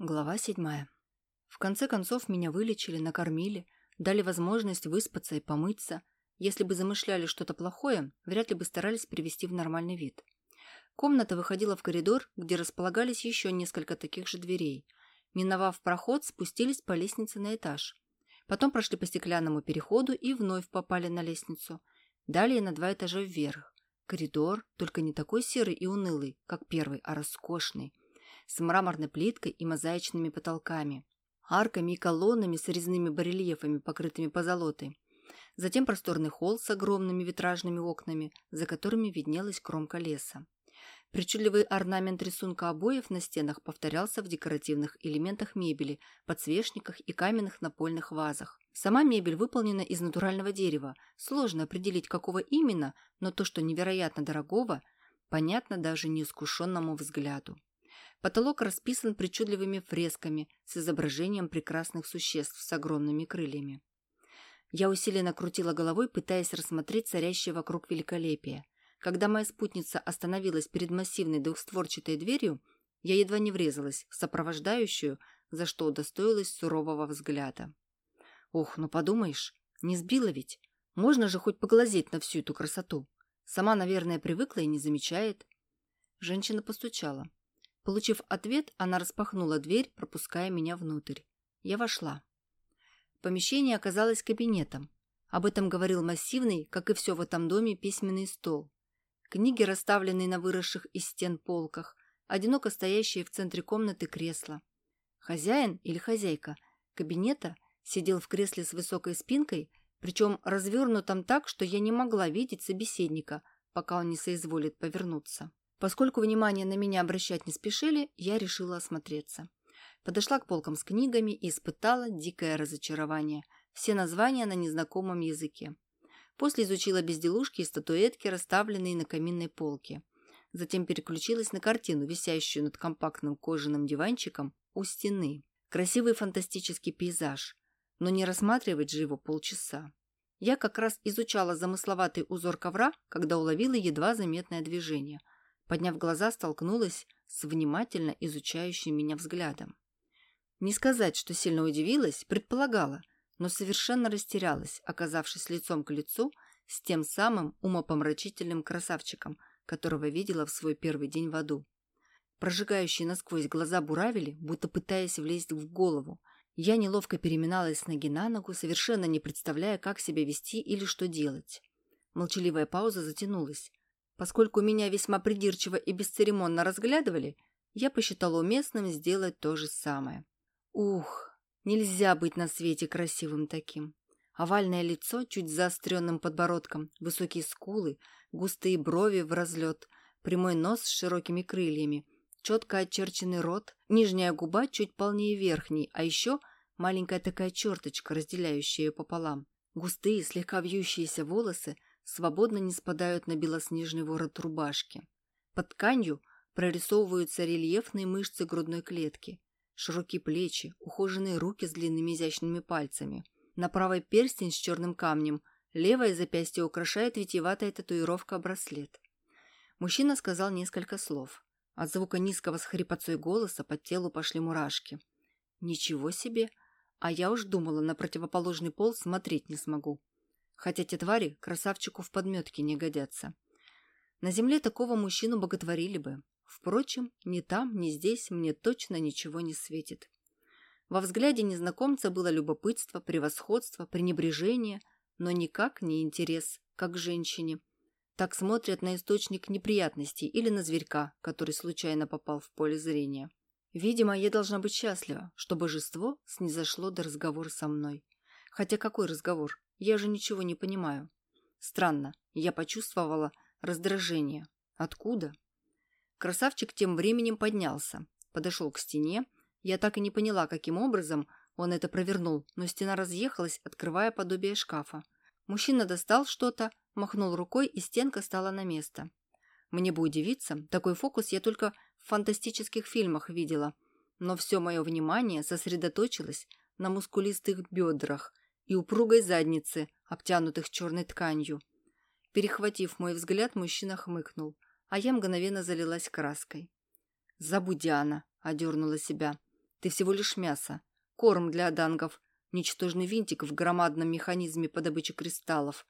Глава седьмая. В конце концов меня вылечили, накормили, дали возможность выспаться и помыться. Если бы замышляли что-то плохое, вряд ли бы старались привести в нормальный вид. Комната выходила в коридор, где располагались еще несколько таких же дверей. Миновав проход, спустились по лестнице на этаж. Потом прошли по стеклянному переходу и вновь попали на лестницу. Далее на два этажа вверх. Коридор, только не такой серый и унылый, как первый, а роскошный – с мраморной плиткой и мозаичными потолками, арками и колоннами с резными барельефами, покрытыми позолотой. Затем просторный холл с огромными витражными окнами, за которыми виднелась кромка леса. Причудливый орнамент рисунка обоев на стенах повторялся в декоративных элементах мебели, подсвечниках и каменных напольных вазах. Сама мебель выполнена из натурального дерева. Сложно определить, какого именно, но то, что невероятно дорогого, понятно даже неискушенному взгляду. Потолок расписан причудливыми фресками с изображением прекрасных существ с огромными крыльями. Я усиленно крутила головой, пытаясь рассмотреть царящее вокруг великолепие. Когда моя спутница остановилась перед массивной двухстворчатой дверью, я едва не врезалась в сопровождающую, за что удостоилась сурового взгляда. Ох, ну подумаешь, не сбила ведь. Можно же хоть поглазеть на всю эту красоту. Сама, наверное, привыкла и не замечает. Женщина постучала. Получив ответ, она распахнула дверь, пропуская меня внутрь. Я вошла. Помещение оказалось кабинетом. Об этом говорил массивный, как и все в этом доме, письменный стол. Книги, расставленные на выросших из стен полках, одиноко стоящие в центре комнаты кресла. Хозяин или хозяйка кабинета сидел в кресле с высокой спинкой, причем развернутом так, что я не могла видеть собеседника, пока он не соизволит повернуться. Поскольку внимание на меня обращать не спешили, я решила осмотреться. Подошла к полкам с книгами и испытала дикое разочарование. Все названия на незнакомом языке. После изучила безделушки и статуэтки, расставленные на каминной полке. Затем переключилась на картину, висящую над компактным кожаным диванчиком у стены. Красивый фантастический пейзаж. Но не рассматривать же его полчаса. Я как раз изучала замысловатый узор ковра, когда уловила едва заметное движение – Подняв глаза, столкнулась с внимательно изучающим меня взглядом. Не сказать, что сильно удивилась, предполагала, но совершенно растерялась, оказавшись лицом к лицу с тем самым умопомрачительным красавчиком, которого видела в свой первый день в аду. Прожигающие насквозь глаза буравили, будто пытаясь влезть в голову. Я неловко переминалась с ноги на ногу, совершенно не представляя, как себя вести или что делать. Молчаливая пауза затянулась. Поскольку меня весьма придирчиво и бесцеремонно разглядывали, я посчитала уместным сделать то же самое. Ух, нельзя быть на свете красивым таким. Овальное лицо чуть заостренным подбородком, высокие скулы, густые брови в разлет, прямой нос с широкими крыльями, четко очерченный рот, нижняя губа чуть полнее верхней, а еще маленькая такая черточка, разделяющая ее пополам. Густые, слегка вьющиеся волосы свободно не спадают на белоснежный ворот рубашки. Под тканью прорисовываются рельефные мышцы грудной клетки, широкие плечи, ухоженные руки с длинными изящными пальцами. На правой перстень с черным камнем, левое запястье украшает витиеватая татуировка-браслет. Мужчина сказал несколько слов. От звука низкого с хрипотцой голоса по телу пошли мурашки. «Ничего себе! А я уж думала, на противоположный пол смотреть не смогу. Хотя те твари красавчику в подметке не годятся. На земле такого мужчину боготворили бы. Впрочем, ни там, ни здесь мне точно ничего не светит. Во взгляде незнакомца было любопытство, превосходство, пренебрежение, но никак не интерес, как к женщине. Так смотрят на источник неприятностей или на зверька, который случайно попал в поле зрения. Видимо, я должна быть счастлива, что божество снизошло до разговора со мной. Хотя какой разговор? Я же ничего не понимаю. Странно, я почувствовала раздражение. Откуда? Красавчик тем временем поднялся, подошел к стене. Я так и не поняла, каким образом он это провернул, но стена разъехалась, открывая подобие шкафа. Мужчина достал что-то, махнул рукой, и стенка стала на место. Мне бы удивиться, такой фокус я только в фантастических фильмах видела, но все мое внимание сосредоточилось на мускулистых бедрах – и упругой задницы, обтянутых черной тканью. Перехватив мой взгляд, мужчина хмыкнул, а я мгновенно залилась краской. «Забудь, Диана», — одернула себя. Ты всего лишь мясо. Корм для адангов. Ничтожный винтик в громадном механизме по добыче кристаллов.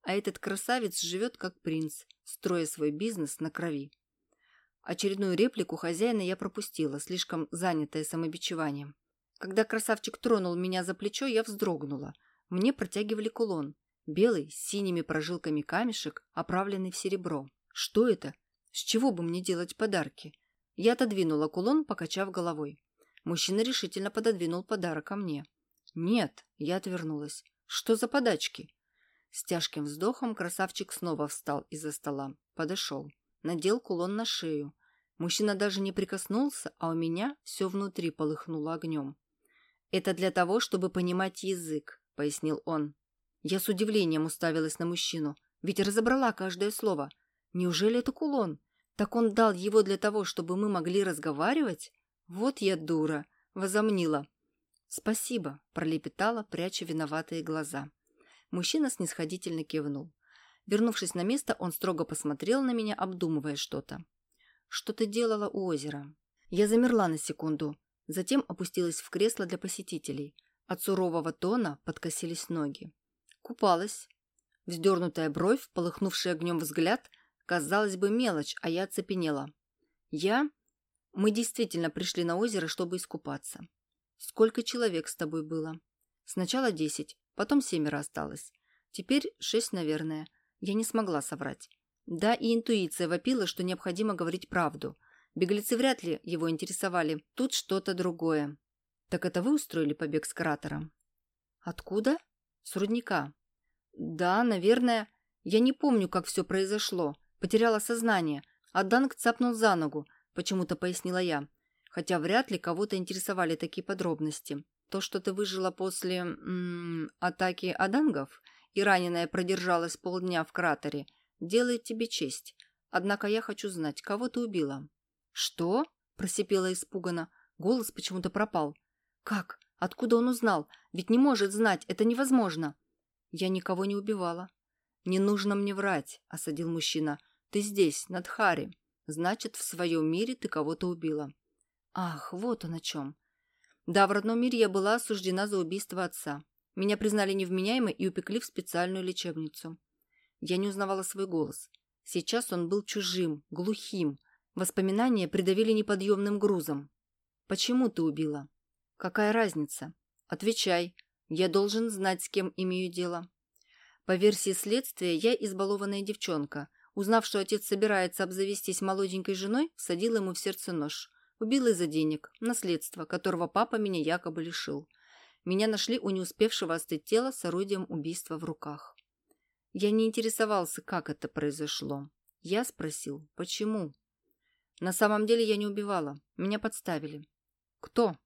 А этот красавец живет как принц, строя свой бизнес на крови. Очередную реплику хозяина я пропустила, слишком занятая самобичеванием. Когда красавчик тронул меня за плечо, я вздрогнула. Мне протягивали кулон. Белый, с синими прожилками камешек, оправленный в серебро. Что это? С чего бы мне делать подарки? Я отодвинула кулон, покачав головой. Мужчина решительно пододвинул подарок ко мне. «Нет», — я отвернулась. «Что за подачки?» С тяжким вздохом красавчик снова встал из-за стола. Подошел. Надел кулон на шею. Мужчина даже не прикоснулся, а у меня все внутри полыхнуло огнем. «Это для того, чтобы понимать язык», — пояснил он. Я с удивлением уставилась на мужчину, ведь разобрала каждое слово. Неужели это кулон? Так он дал его для того, чтобы мы могли разговаривать? Вот я дура, возомнила. Спасибо, пролепетала, пряча виноватые глаза. Мужчина снисходительно кивнул. Вернувшись на место, он строго посмотрел на меня, обдумывая что-то. «Что ты делала у озера?» Я замерла на секунду, затем опустилась в кресло для посетителей. От сурового тона подкосились ноги. Купалась. Вздернутая бровь, полыхнувший огнем взгляд, казалось бы, мелочь, а я оцепенела. Я... Мы действительно пришли на озеро, чтобы искупаться. Сколько человек с тобой было? Сначала десять, потом семеро осталось. Теперь шесть, наверное. Я не смогла соврать. Да, и интуиция вопила, что необходимо говорить правду. Беглецы вряд ли его интересовали. Тут что-то другое. Так это вы устроили побег с кратера? Откуда? С рудника. Да, наверное. Я не помню, как все произошло. Потеряла сознание. А Данг цапнул за ногу, почему-то пояснила я. Хотя вряд ли кого-то интересовали такие подробности. То, что ты выжила после м -м, атаки адангов и раненая продержалась полдня в кратере, делает тебе честь. Однако я хочу знать, кого ты убила. Что? просипела испуганно. Голос почему-то пропал. Как? Откуда он узнал? Ведь не может знать, это невозможно. Я никого не убивала. Не нужно мне врать, осадил мужчина. Ты здесь, над Хари. Значит, в своем мире ты кого-то убила. Ах, вот он о чем. Да, в родном мире я была осуждена за убийство отца. Меня признали невменяемой и упекли в специальную лечебницу. Я не узнавала свой голос. Сейчас он был чужим, глухим. Воспоминания придавили неподъемным грузом. «Почему ты убила?» Какая разница? Отвечай. Я должен знать, с кем имею дело. По версии следствия, я избалованная девчонка. Узнав, что отец собирается обзавестись молоденькой женой, всадила ему в сердце нож. Убила из-за денег, наследство, которого папа меня якобы лишил. Меня нашли у не успевшего остыть тела с орудием убийства в руках. Я не интересовался, как это произошло. Я спросил, почему? На самом деле я не убивала. Меня подставили. Кто?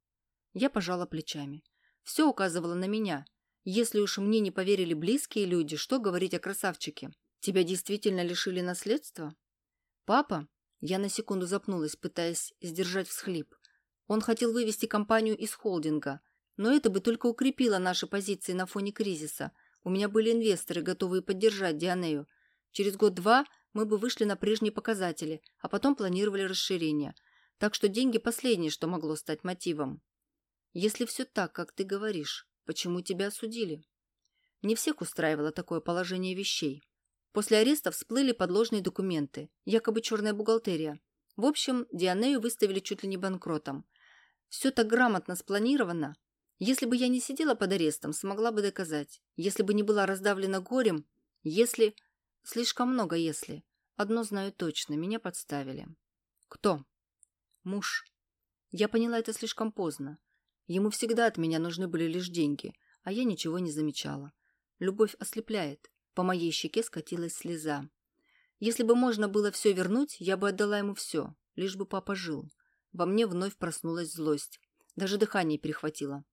Я пожала плечами. Все указывало на меня. Если уж мне не поверили близкие люди, что говорить о красавчике? Тебя действительно лишили наследства? Папа? Я на секунду запнулась, пытаясь сдержать всхлип. Он хотел вывести компанию из холдинга, но это бы только укрепило наши позиции на фоне кризиса. У меня были инвесторы, готовые поддержать Дианею. Через год-два мы бы вышли на прежние показатели, а потом планировали расширение. Так что деньги – последнее, что могло стать мотивом. Если все так, как ты говоришь, почему тебя осудили? Не всех устраивало такое положение вещей. После ареста всплыли подложные документы, якобы черная бухгалтерия. В общем, Дианею выставили чуть ли не банкротом. Все так грамотно спланировано. Если бы я не сидела под арестом, смогла бы доказать. Если бы не была раздавлена горем, если... Слишком много если. Одно знаю точно, меня подставили. Кто? Муж. Я поняла это слишком поздно. Ему всегда от меня нужны были лишь деньги, а я ничего не замечала. Любовь ослепляет. По моей щеке скатилась слеза. Если бы можно было все вернуть, я бы отдала ему все, лишь бы папа жил. Во мне вновь проснулась злость. Даже дыхание перехватило.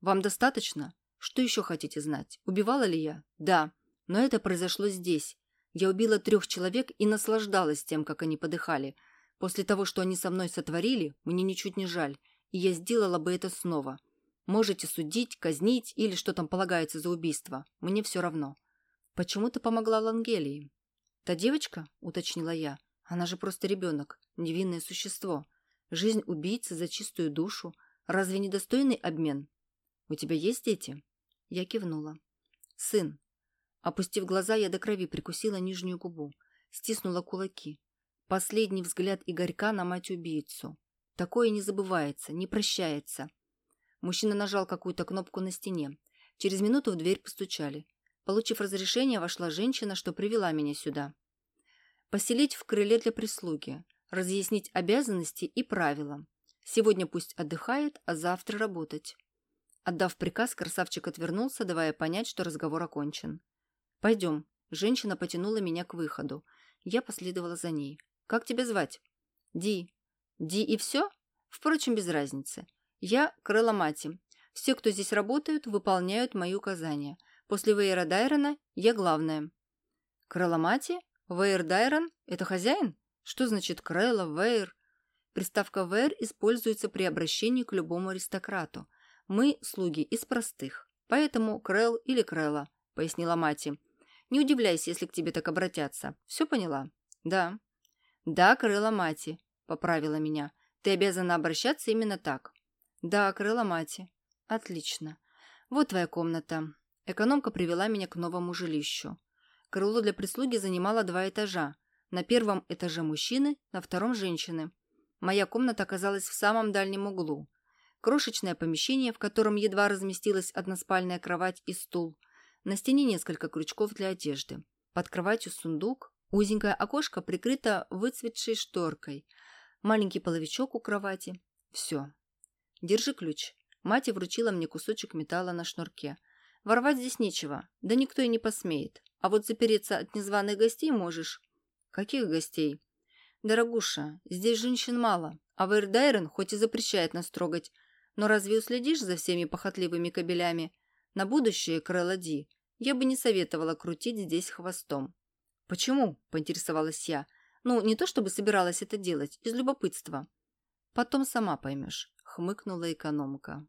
«Вам достаточно? Что еще хотите знать? Убивала ли я? Да. Но это произошло здесь. Я убила трех человек и наслаждалась тем, как они подыхали. После того, что они со мной сотворили, мне ничуть не жаль и я сделала бы это снова. Можете судить, казнить или что там полагается за убийство. Мне все равно. Почему ты помогла Лангелии? Та девочка, уточнила я, она же просто ребенок, невинное существо. Жизнь убийцы за чистую душу. Разве не достойный обмен? У тебя есть дети? Я кивнула. Сын. Опустив глаза, я до крови прикусила нижнюю губу, стиснула кулаки. Последний взгляд Игорька на мать-убийцу. Такое не забывается, не прощается. Мужчина нажал какую-то кнопку на стене. Через минуту в дверь постучали. Получив разрешение, вошла женщина, что привела меня сюда. Поселить в крыле для прислуги, разъяснить обязанности и правила. Сегодня пусть отдыхает, а завтра работать. Отдав приказ, красавчик отвернулся, давая понять, что разговор окончен. «Пойдем». Женщина потянула меня к выходу. Я последовала за ней. «Как тебя звать?» «Ди». «Ди и все?» «Впрочем, без разницы. Я Крыла. Все, кто здесь работают, выполняют мои указания. После Вейера Дайрона я главная». «Крыла Мати? Дайрон? Это хозяин? Что значит Крыла, Вейер?» Приставка «вэр» используется при обращении к любому аристократу. Мы – слуги из простых, поэтому Крэл или Крэла, пояснила Мати. Не удивляйся, если к тебе так обратятся. Все поняла? Да. Да, Крыла Мати, поправила меня. Ты обязана обращаться именно так. Да, Крыла Мати. Отлично. Вот твоя комната. Экономка привела меня к новому жилищу. Крыло для прислуги занимало два этажа. На первом этаже мужчины, на втором – женщины. Моя комната оказалась в самом дальнем углу. Крошечное помещение, в котором едва разместилась односпальная кровать и стул. На стене несколько крючков для одежды. Под кроватью сундук. Узенькое окошко прикрыто выцветшей шторкой. Маленький половичок у кровати. Все. Держи ключ. Мать вручила мне кусочек металла на шнурке. Ворвать здесь нечего, да никто и не посмеет. А вот запереться от незваных гостей можешь. Каких гостей? «Дорогуша, здесь женщин мало, а Вейрдайрен хоть и запрещает нас трогать, но разве уследишь за всеми похотливыми кобелями? На будущее, Крэллади, я бы не советовала крутить здесь хвостом». «Почему?» – поинтересовалась я. «Ну, не то чтобы собиралась это делать, из любопытства». «Потом сама поймешь», – хмыкнула экономка.